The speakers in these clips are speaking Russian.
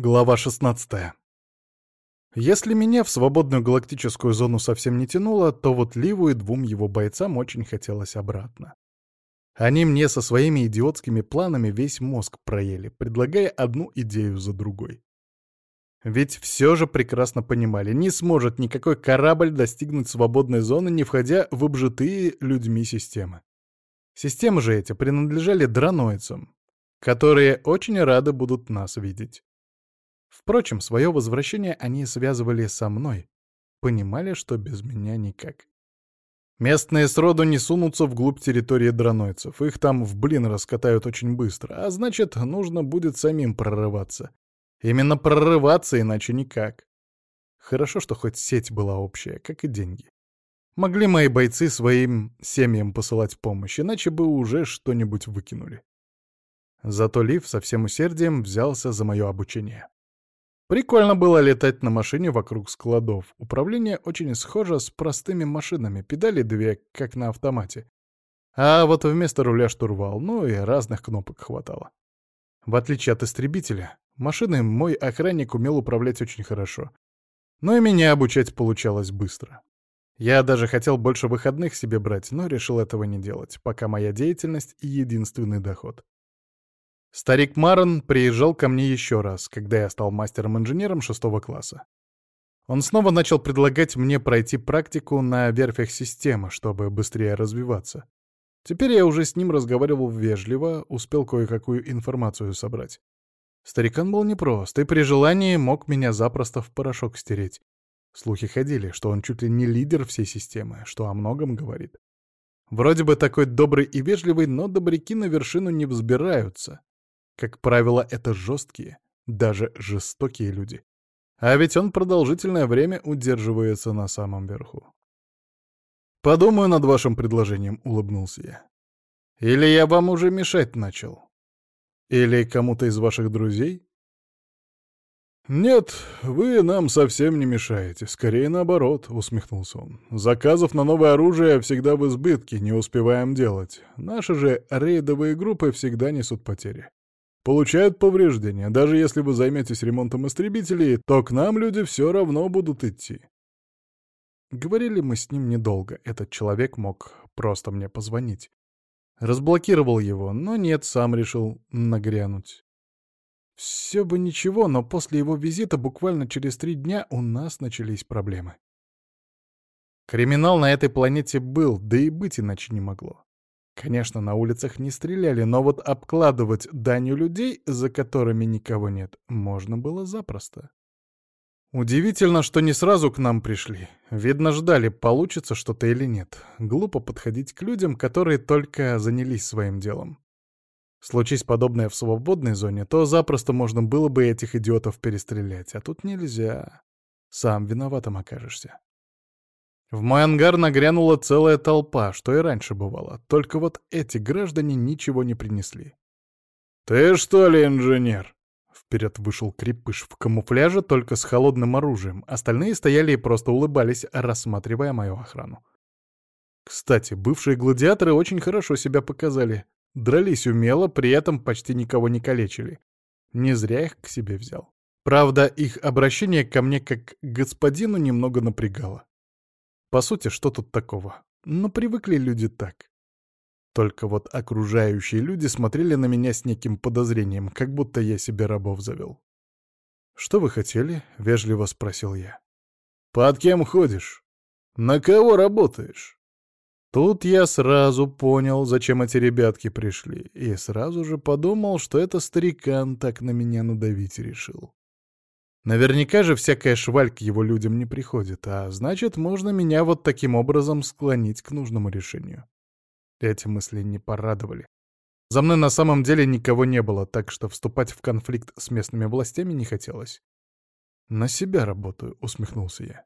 Глава 16. Если меня в свободную галактическую зону совсем не тянуло, то вот Ливу и двум его бойцам очень хотелось обратно. Они мне со своими идиотскими планами весь мозг проели, предлагая одну идею за другой. Ведь все же прекрасно понимали, не сможет никакой корабль достигнуть свободной зоны, не входя в обжитые людьми системы. Системы же эти принадлежали драноидцам, которые очень рады будут нас видеть. Впрочем, свое возвращение они связывали со мной, понимали, что без меня никак. Местные сроду не сунутся вглубь территории дранойцев, их там в блин раскатают очень быстро, а значит, нужно будет самим прорываться. Именно прорываться, иначе никак. Хорошо, что хоть сеть была общая, как и деньги. Могли мои бойцы своим семьям посылать помощь, иначе бы уже что-нибудь выкинули. Зато Лив со всем усердием взялся за мое обучение. Прикольно было летать на машине вокруг складов. Управление очень схоже с простыми машинами, педали две, как на автомате. А вот вместо руля штурвал, ну и разных кнопок хватало. В отличие от истребителя, машиной мой охранник умел управлять очень хорошо. Но и меня обучать получалось быстро. Я даже хотел больше выходных себе брать, но решил этого не делать, пока моя деятельность — единственный доход. Старик Марон приезжал ко мне еще раз, когда я стал мастером-инженером шестого класса. Он снова начал предлагать мне пройти практику на верфях системы, чтобы быстрее развиваться. Теперь я уже с ним разговаривал вежливо, успел кое-какую информацию собрать. Старикан был непрост, и при желании мог меня запросто в порошок стереть. Слухи ходили, что он чуть ли не лидер всей системы, что о многом говорит. Вроде бы такой добрый и вежливый, но добряки на вершину не взбираются. Как правило, это жесткие, даже жестокие люди. А ведь он продолжительное время удерживается на самом верху. «Подумаю над вашим предложением», — улыбнулся я. «Или я вам уже мешать начал? Или кому-то из ваших друзей?» «Нет, вы нам совсем не мешаете. Скорее наоборот», — усмехнулся он. «Заказов на новое оружие всегда в избытке, не успеваем делать. Наши же рейдовые группы всегда несут потери получают повреждения. Даже если вы займетесь ремонтом истребителей, то к нам люди все равно будут идти. Говорили мы с ним недолго. Этот человек мог просто мне позвонить. Разблокировал его, но нет, сам решил нагрянуть. Все бы ничего, но после его визита буквально через три дня у нас начались проблемы. Криминал на этой планете был, да и быть иначе не могло. Конечно, на улицах не стреляли, но вот обкладывать данью людей, за которыми никого нет, можно было запросто. Удивительно, что не сразу к нам пришли. Видно, ждали, получится что-то или нет. Глупо подходить к людям, которые только занялись своим делом. Случись подобное в свободной зоне, то запросто можно было бы этих идиотов перестрелять, а тут нельзя. Сам виноватым окажешься. В мой ангар нагрянула целая толпа, что и раньше бывало, только вот эти граждане ничего не принесли. «Ты что ли инженер?» Вперед вышел крепыш в камуфляже, только с холодным оружием. Остальные стояли и просто улыбались, рассматривая мою охрану. Кстати, бывшие гладиаторы очень хорошо себя показали. Дрались умело, при этом почти никого не калечили. Не зря их к себе взял. Правда, их обращение ко мне как к господину немного напрягало. По сути, что тут такого? Ну, привыкли люди так. Только вот окружающие люди смотрели на меня с неким подозрением, как будто я себе рабов завел. «Что вы хотели?» — вежливо спросил я. «Под кем ходишь? На кого работаешь?» Тут я сразу понял, зачем эти ребятки пришли, и сразу же подумал, что это старикан так на меня надавить решил. Наверняка же всякая шваль к его людям не приходит, а значит, можно меня вот таким образом склонить к нужному решению. Эти мысли не порадовали. За мной на самом деле никого не было, так что вступать в конфликт с местными властями не хотелось. «На себя работаю», — усмехнулся я.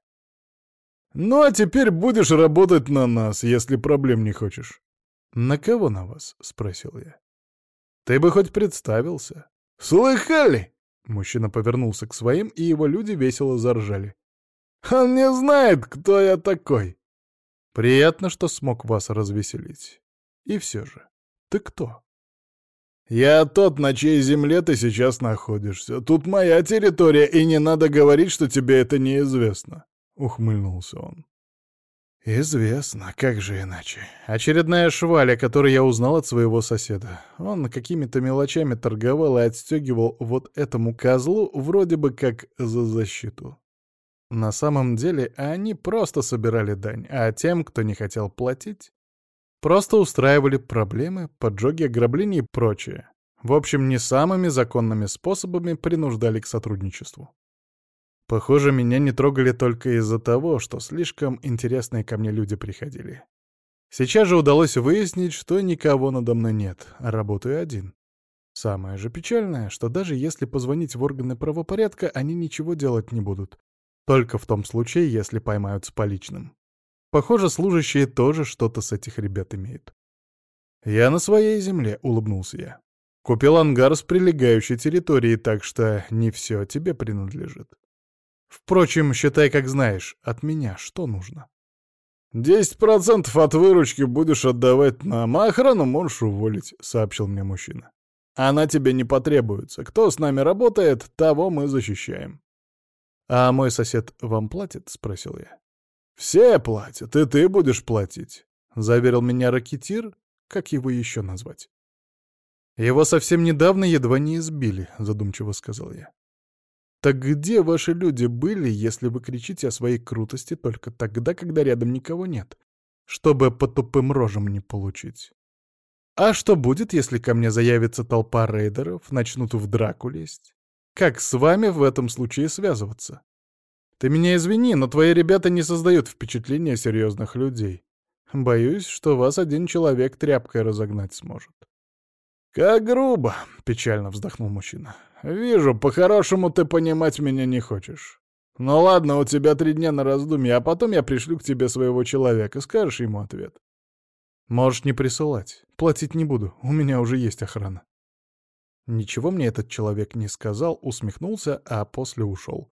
«Ну а теперь будешь работать на нас, если проблем не хочешь». «На кого на вас?» — спросил я. «Ты бы хоть представился». «Слыхали?» Мужчина повернулся к своим, и его люди весело заржали. «Он не знает, кто я такой!» «Приятно, что смог вас развеселить. И все же, ты кто?» «Я тот, на чьей земле ты сейчас находишься. Тут моя территория, и не надо говорить, что тебе это неизвестно», — ухмыльнулся он. «Известно, как же иначе. Очередная шваля, которую я узнал от своего соседа. Он какими-то мелочами торговал и отстегивал вот этому козлу вроде бы как за защиту. На самом деле они просто собирали дань, а тем, кто не хотел платить, просто устраивали проблемы, поджоги, ограбления и прочее. В общем, не самыми законными способами принуждали к сотрудничеству. Похоже, меня не трогали только из-за того, что слишком интересные ко мне люди приходили. Сейчас же удалось выяснить, что никого надо мной нет, а работаю один. Самое же печальное, что даже если позвонить в органы правопорядка, они ничего делать не будут. Только в том случае, если поймают с поличным. Похоже, служащие тоже что-то с этих ребят имеют. «Я на своей земле», — улыбнулся я. «Купил ангар с прилегающей территорией, так что не все тебе принадлежит. Впрочем, считай, как знаешь, от меня что нужно. «Десять процентов от выручки будешь отдавать нам, а охрану можешь уволить», — сообщил мне мужчина. «Она тебе не потребуется. Кто с нами работает, того мы защищаем». «А мой сосед вам платит?» — спросил я. «Все платят, и ты будешь платить», — заверил меня ракетир, как его еще назвать. «Его совсем недавно едва не избили», — задумчиво сказал я. Так где ваши люди были, если вы кричите о своей крутости только тогда, когда рядом никого нет, чтобы по тупым рожам не получить? А что будет, если ко мне заявится толпа рейдеров, начнут в драку лезть? Как с вами в этом случае связываться? Ты меня извини, но твои ребята не создают впечатления серьезных людей. Боюсь, что вас один человек тряпкой разогнать сможет. «Как грубо!» — печально вздохнул мужчина. «Вижу, по-хорошему ты понимать меня не хочешь. Ну ладно, у тебя три дня на раздумье, а потом я пришлю к тебе своего человека, скажешь ему ответ». «Можешь не присылать. Платить не буду, у меня уже есть охрана». Ничего мне этот человек не сказал, усмехнулся, а после ушел.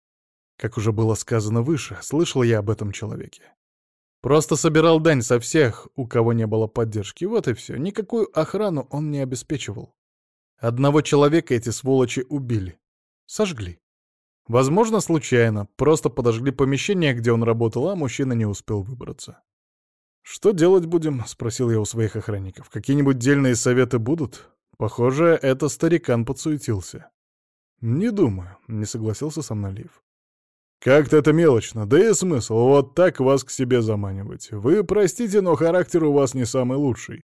Как уже было сказано выше, слышал я об этом человеке. Просто собирал дань со всех, у кого не было поддержки, вот и все. Никакую охрану он не обеспечивал. Одного человека эти сволочи убили. Сожгли. Возможно, случайно. Просто подожгли помещение, где он работал, а мужчина не успел выбраться. «Что делать будем?» — спросил я у своих охранников. «Какие-нибудь дельные советы будут?» Похоже, это старикан подсуетился. «Не думаю», — не согласился со мной Лив. «Как-то это мелочно, да и смысл вот так вас к себе заманивать. Вы простите, но характер у вас не самый лучший.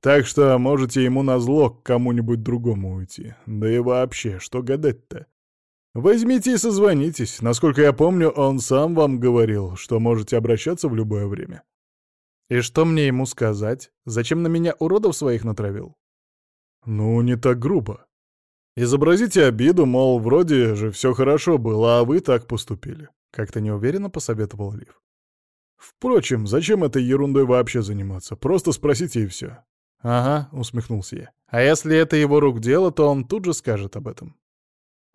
Так что можете ему назло к кому-нибудь другому уйти. Да и вообще, что гадать-то? Возьмите и созвонитесь. Насколько я помню, он сам вам говорил, что можете обращаться в любое время. И что мне ему сказать? Зачем на меня уродов своих натравил? Ну, не так грубо. Изобразите обиду, мол, вроде же все хорошо было, а вы так поступили. Как-то неуверенно посоветовал Лив. Впрочем, зачем этой ерундой вообще заниматься? Просто спросите и все. «Ага», — усмехнулся я. «А если это его рук дело, то он тут же скажет об этом».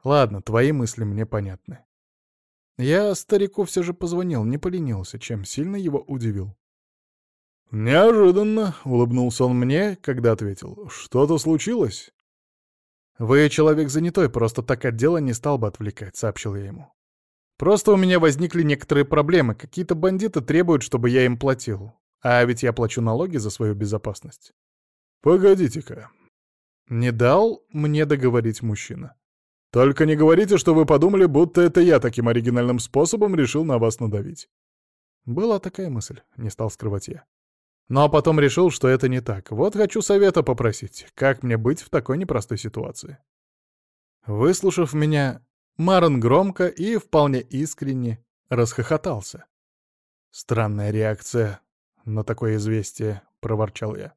«Ладно, твои мысли мне понятны». Я старику все же позвонил, не поленился, чем сильно его удивил. «Неожиданно», — улыбнулся он мне, когда ответил. «Что-то случилось?» «Вы человек занятой, просто так от дела не стал бы отвлекать», — сообщил я ему. «Просто у меня возникли некоторые проблемы. Какие-то бандиты требуют, чтобы я им платил. А ведь я плачу налоги за свою безопасность. «Погодите-ка». Не дал мне договорить мужчина. «Только не говорите, что вы подумали, будто это я таким оригинальным способом решил на вас надавить». Была такая мысль, не стал скрывать я. Но потом решил, что это не так. Вот хочу совета попросить, как мне быть в такой непростой ситуации. Выслушав меня, Марон громко и вполне искренне расхохотался. «Странная реакция на такое известие», — проворчал я.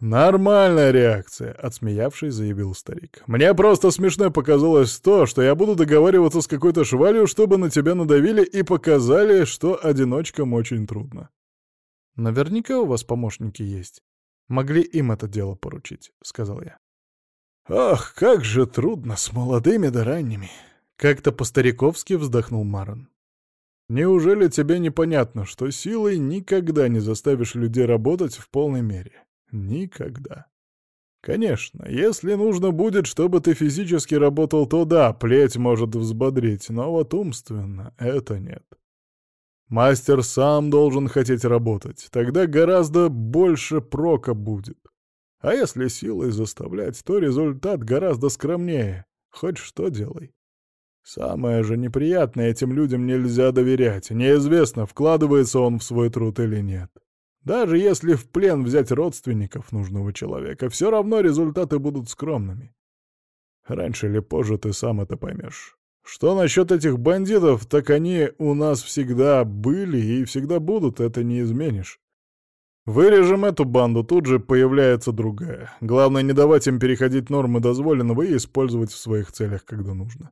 «Нормальная реакция», — отсмеявшись, заявил старик. «Мне просто смешно показалось то, что я буду договариваться с какой-то швалью, чтобы на тебя надавили и показали, что одиночкам очень трудно». «Наверняка у вас помощники есть. Могли им это дело поручить», — сказал я. «Ах, как же трудно с молодыми да ранними!» — как-то по-стариковски вздохнул Марон. «Неужели тебе непонятно, что силой никогда не заставишь людей работать в полной мере?» Никогда. Конечно, если нужно будет, чтобы ты физически работал, то да, плеть может взбодрить, но вот умственно это нет. Мастер сам должен хотеть работать, тогда гораздо больше прока будет. А если силой заставлять, то результат гораздо скромнее. Хоть что делай. Самое же неприятное, этим людям нельзя доверять. Неизвестно, вкладывается он в свой труд или нет. Даже если в плен взять родственников нужного человека, все равно результаты будут скромными. Раньше или позже ты сам это поймешь. Что насчет этих бандитов, так они у нас всегда были и всегда будут, это не изменишь. Вырежем эту банду, тут же появляется другая. Главное, не давать им переходить нормы дозволенного и использовать в своих целях, когда нужно.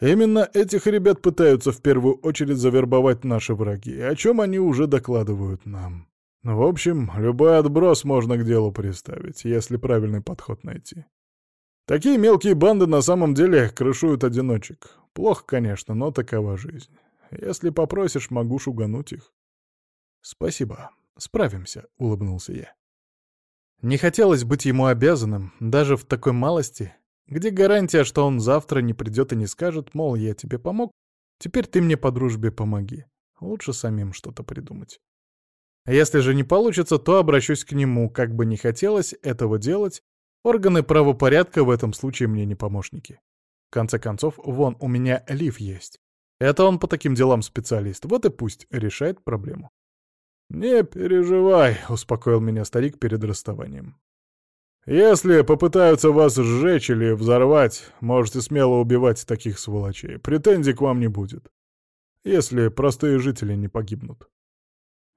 Именно этих ребят пытаются в первую очередь завербовать наши враги, о чем они уже докладывают нам. В общем, любой отброс можно к делу приставить, если правильный подход найти. Такие мелкие банды на самом деле крышуют одиночек. Плохо, конечно, но такова жизнь. Если попросишь, могу шугануть их. Спасибо. Справимся, — улыбнулся я. Не хотелось быть ему обязанным, даже в такой малости, где гарантия, что он завтра не придет и не скажет, мол, я тебе помог, теперь ты мне по дружбе помоги. Лучше самим что-то придумать. А если же не получится, то обращусь к нему, как бы не хотелось этого делать, органы правопорядка в этом случае мне не помощники. В конце концов, вон у меня Лив есть. Это он по таким делам специалист, вот и пусть решает проблему. «Не переживай», — успокоил меня старик перед расставанием. Если попытаются вас сжечь или взорвать, можете смело убивать таких сволочей. Претензий к вам не будет. Если простые жители не погибнут.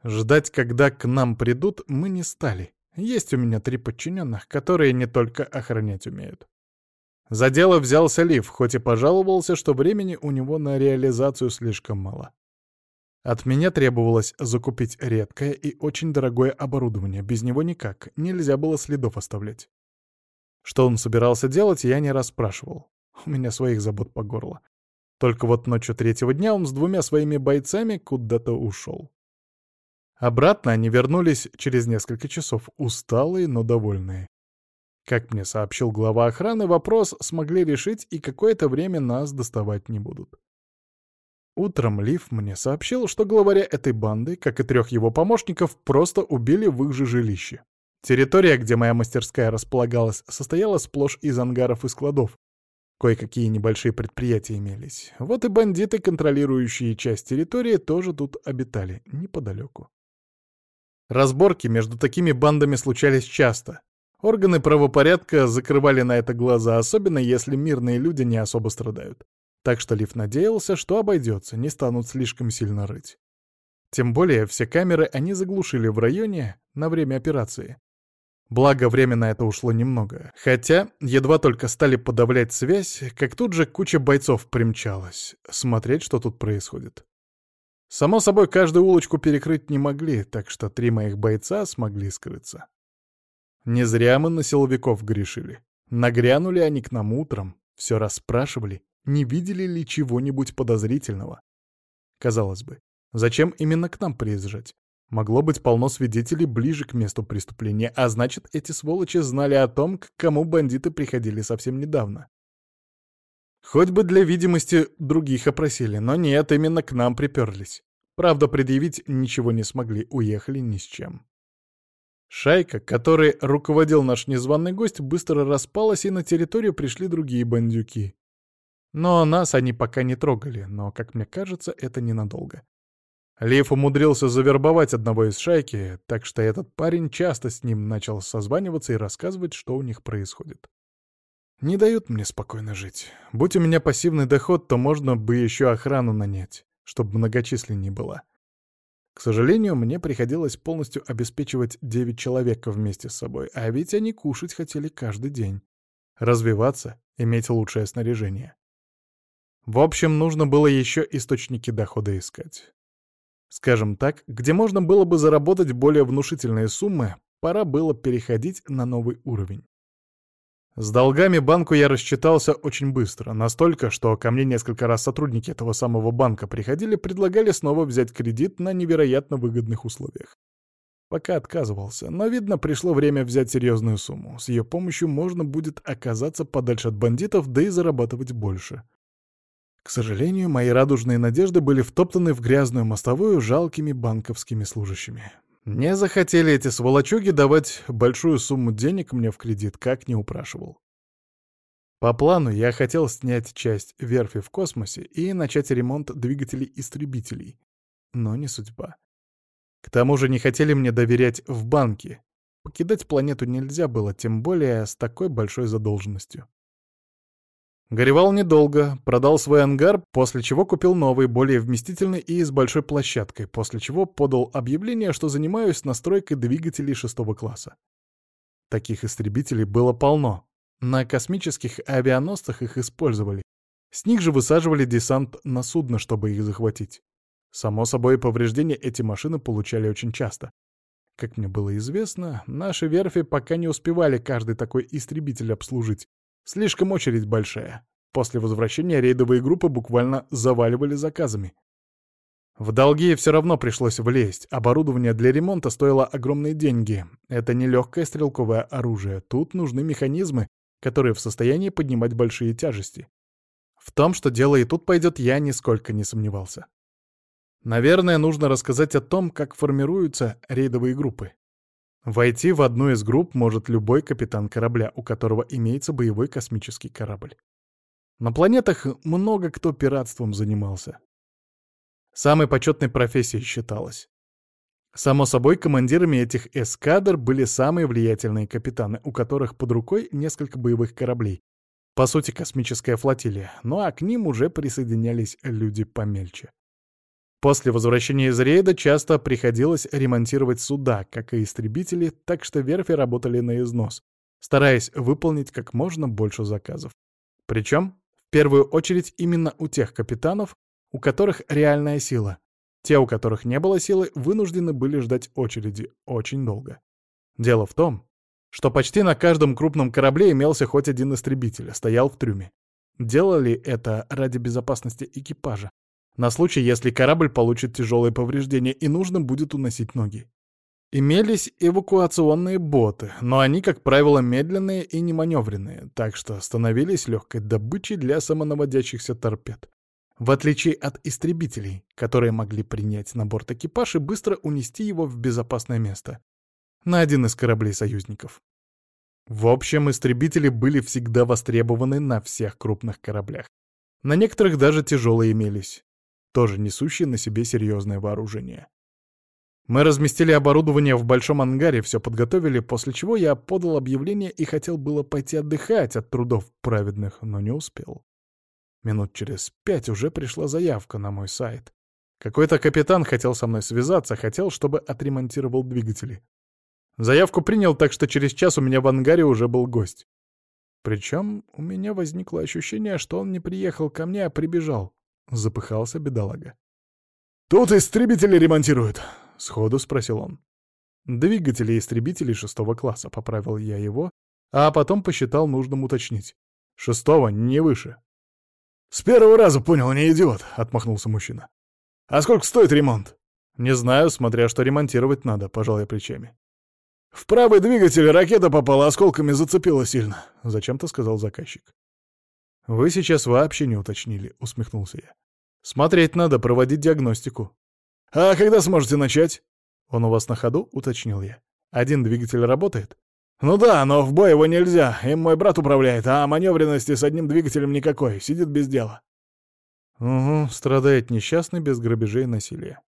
Ждать, когда к нам придут, мы не стали. Есть у меня три подчиненных, которые не только охранять умеют. За дело взялся Лив, хоть и пожаловался, что времени у него на реализацию слишком мало. От меня требовалось закупить редкое и очень дорогое оборудование, без него никак, нельзя было следов оставлять. Что он собирался делать, я не расспрашивал. У меня своих забот по горло. Только вот ночью третьего дня он с двумя своими бойцами куда-то ушел. Обратно они вернулись через несколько часов, усталые, но довольные. Как мне сообщил глава охраны, вопрос смогли решить и какое-то время нас доставать не будут. Утром Лив мне сообщил, что главаря этой банды, как и трех его помощников, просто убили в их же жилище. Территория, где моя мастерская располагалась, состояла сплошь из ангаров и складов. Кое-какие небольшие предприятия имелись. Вот и бандиты, контролирующие часть территории, тоже тут обитали, неподалеку. Разборки между такими бандами случались часто. Органы правопорядка закрывали на это глаза, особенно если мирные люди не особо страдают. Так что Лив надеялся, что обойдется, не станут слишком сильно рыть. Тем более все камеры они заглушили в районе на время операции. Благо, время на это ушло немного. Хотя, едва только стали подавлять связь, как тут же куча бойцов примчалась. Смотреть, что тут происходит. Само собой, каждую улочку перекрыть не могли, так что три моих бойца смогли скрыться. Не зря мы на силовиков грешили. Нагрянули они к нам утром, все расспрашивали, не видели ли чего-нибудь подозрительного. Казалось бы, зачем именно к нам приезжать? Могло быть полно свидетелей ближе к месту преступления, а значит, эти сволочи знали о том, к кому бандиты приходили совсем недавно. Хоть бы для видимости других опросили, но нет, именно к нам приперлись. Правда, предъявить ничего не смогли, уехали ни с чем. Шайка, которой руководил наш незваный гость, быстро распалась, и на территорию пришли другие бандюки. Но нас они пока не трогали, но, как мне кажется, это ненадолго. Лев умудрился завербовать одного из шайки, так что этот парень часто с ним начал созваниваться и рассказывать, что у них происходит. Не дают мне спокойно жить. Будь у меня пассивный доход, то можно бы еще охрану нанять, чтобы многочисленней была. К сожалению, мне приходилось полностью обеспечивать девять человек вместе с собой, а ведь они кушать хотели каждый день. Развиваться, иметь лучшее снаряжение. В общем, нужно было еще источники дохода искать. Скажем так, где можно было бы заработать более внушительные суммы, пора было переходить на новый уровень. С долгами банку я рассчитался очень быстро, настолько, что ко мне несколько раз сотрудники этого самого банка приходили, предлагали снова взять кредит на невероятно выгодных условиях. Пока отказывался, но, видно, пришло время взять серьезную сумму. С ее помощью можно будет оказаться подальше от бандитов, да и зарабатывать больше. К сожалению, мои радужные надежды были втоптаны в грязную мостовую жалкими банковскими служащими. Не захотели эти сволочуги давать большую сумму денег мне в кредит, как не упрашивал. По плану я хотел снять часть верфи в космосе и начать ремонт двигателей-истребителей. Но не судьба. К тому же не хотели мне доверять в банке. Покидать планету нельзя было, тем более с такой большой задолженностью. Горевал недолго, продал свой ангар, после чего купил новый, более вместительный и с большой площадкой, после чего подал объявление, что занимаюсь настройкой двигателей шестого класса. Таких истребителей было полно, на космических авианосцах их использовали. С них же высаживали десант на судно, чтобы их захватить. Само собой, повреждения эти машины получали очень часто. Как мне было известно, наши верфи пока не успевали каждый такой истребитель обслужить. Слишком очередь большая. После возвращения рейдовые группы буквально заваливали заказами. В долги все равно пришлось влезть. Оборудование для ремонта стоило огромные деньги. Это не легкое стрелковое оружие. Тут нужны механизмы, которые в состоянии поднимать большие тяжести. В том, что дело и тут пойдет, я нисколько не сомневался. Наверное, нужно рассказать о том, как формируются рейдовые группы. Войти в одну из групп может любой капитан корабля, у которого имеется боевой космический корабль. На планетах много кто пиратством занимался. Самой почетной профессией считалось. Само собой, командирами этих эскадр были самые влиятельные капитаны, у которых под рукой несколько боевых кораблей. По сути, космическая флотилия, ну а к ним уже присоединялись люди помельче. После возвращения из рейда часто приходилось ремонтировать суда, как и истребители, так что верфи работали на износ, стараясь выполнить как можно больше заказов. Причем, в первую очередь, именно у тех капитанов, у которых реальная сила, те, у которых не было силы, вынуждены были ждать очереди очень долго. Дело в том, что почти на каждом крупном корабле имелся хоть один истребитель, стоял в трюме. Делали это ради безопасности экипажа, на случай, если корабль получит тяжелые повреждения и нужно будет уносить ноги. Имелись эвакуационные боты, но они, как правило, медленные и неманевренные, так что становились легкой добычей для самонаводящихся торпед в отличие от истребителей, которые могли принять на борт экипаж и быстро унести его в безопасное место, на один из кораблей союзников. В общем, истребители были всегда востребованы на всех крупных кораблях. На некоторых даже тяжелые имелись, тоже несущие на себе серьезное вооружение. Мы разместили оборудование в большом ангаре, все подготовили, после чего я подал объявление и хотел было пойти отдыхать от трудов праведных, но не успел. Минут через пять уже пришла заявка на мой сайт. Какой-то капитан хотел со мной связаться, хотел, чтобы отремонтировал двигатели. Заявку принял, так что через час у меня в ангаре уже был гость. Причем у меня возникло ощущение, что он не приехал ко мне, а прибежал. Запыхался бедолага. «Тут истребители ремонтируют», — сходу спросил он. «Двигатели истребителей шестого класса», — поправил я его, а потом посчитал нужным уточнить. «Шестого, не выше». «С первого раза понял, не идиот», — отмахнулся мужчина. «А сколько стоит ремонт?» «Не знаю, смотря что ремонтировать надо», — пожал я плечами. «В правый двигатель ракета попала, осколками зацепила сильно», — зачем-то сказал заказчик. «Вы сейчас вообще не уточнили», — усмехнулся я. «Смотреть надо, проводить диагностику». «А когда сможете начать?» «Он у вас на ходу?» — уточнил я. «Один двигатель работает?» «Ну да, но в бой его нельзя, им мой брат управляет, а маневренности с одним двигателем никакой, сидит без дела». «Угу, страдает несчастный без грабежей и насилия.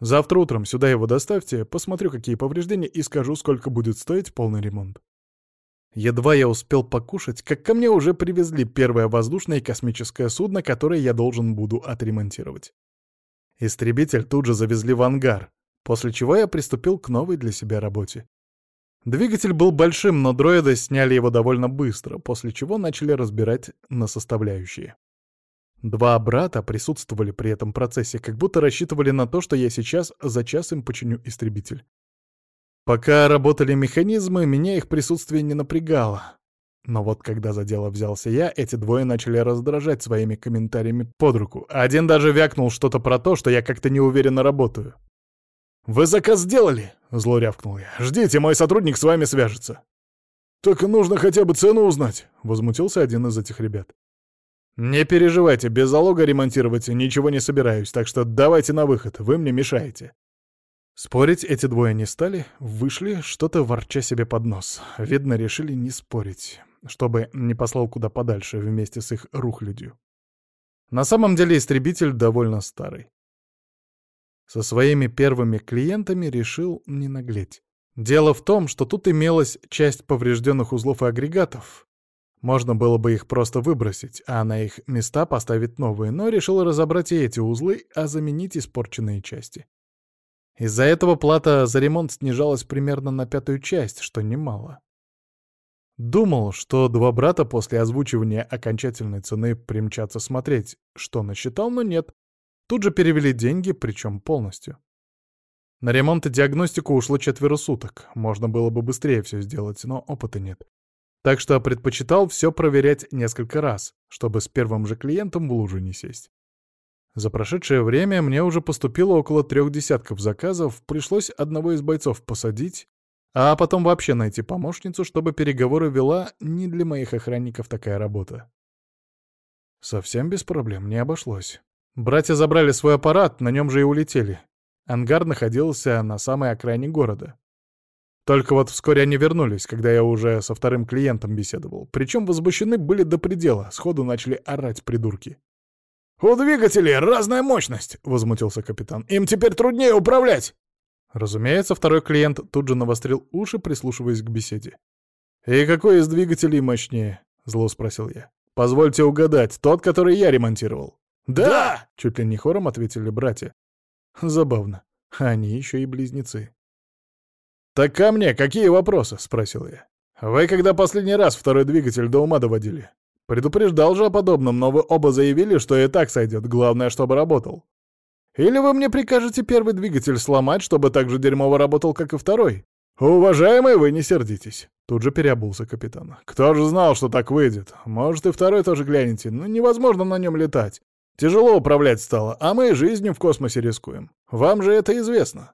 Завтра утром сюда его доставьте, посмотрю, какие повреждения, и скажу, сколько будет стоить полный ремонт». Едва я успел покушать, как ко мне уже привезли первое воздушное и космическое судно, которое я должен буду отремонтировать. Истребитель тут же завезли в ангар, после чего я приступил к новой для себя работе. Двигатель был большим, но дроиды сняли его довольно быстро, после чего начали разбирать на составляющие. Два брата присутствовали при этом процессе, как будто рассчитывали на то, что я сейчас за час им починю истребитель. Пока работали механизмы, меня их присутствие не напрягало. Но вот когда за дело взялся я, эти двое начали раздражать своими комментариями под руку. Один даже вякнул что-то про то, что я как-то неуверенно работаю. «Вы заказ сделали?» — зло рявкнул я. «Ждите, мой сотрудник с вами свяжется». «Так нужно хотя бы цену узнать», — возмутился один из этих ребят. «Не переживайте, без залога ремонтировать ничего не собираюсь, так что давайте на выход, вы мне мешаете». Спорить эти двое не стали, вышли, что-то ворча себе под нос. Видно, решили не спорить, чтобы не послал куда подальше вместе с их рухлядью. На самом деле истребитель довольно старый. Со своими первыми клиентами решил не наглеть. Дело в том, что тут имелась часть поврежденных узлов и агрегатов. Можно было бы их просто выбросить, а на их места поставить новые, но решил разобрать и эти узлы, а заменить испорченные части. Из-за этого плата за ремонт снижалась примерно на пятую часть, что немало. Думал, что два брата после озвучивания окончательной цены примчатся смотреть, что насчитал, но нет. Тут же перевели деньги, причем полностью. На ремонт и диагностику ушло четверо суток. Можно было бы быстрее все сделать, но опыта нет. Так что предпочитал все проверять несколько раз, чтобы с первым же клиентом в лужу не сесть. За прошедшее время мне уже поступило около трех десятков заказов, пришлось одного из бойцов посадить, а потом вообще найти помощницу, чтобы переговоры вела не для моих охранников такая работа. Совсем без проблем не обошлось. Братья забрали свой аппарат, на нем же и улетели. Ангар находился на самой окраине города. Только вот вскоре они вернулись, когда я уже со вторым клиентом беседовал. Причем возмущены были до предела, сходу начали орать придурки. «У двигателей разная мощность!» — возмутился капитан. «Им теперь труднее управлять!» Разумеется, второй клиент тут же навострил уши, прислушиваясь к беседе. «И какой из двигателей мощнее?» — зло спросил я. «Позвольте угадать, тот, который я ремонтировал». «Да!» — чуть ли не хором ответили братья. Забавно. Они еще и близнецы. «Так ко мне какие вопросы?» — спросил я. «Вы когда последний раз второй двигатель до ума доводили? Предупреждал же о подобном, но вы оба заявили, что и так сойдет, главное, чтобы работал. Или вы мне прикажете первый двигатель сломать, чтобы так же дерьмово работал, как и второй? Уважаемый, вы не сердитесь. Тут же переобулся капитан. Кто же знал, что так выйдет? Может, и второй тоже глянете, но невозможно на нем летать. Тяжело управлять стало, а мы жизнью в космосе рискуем. Вам же это известно.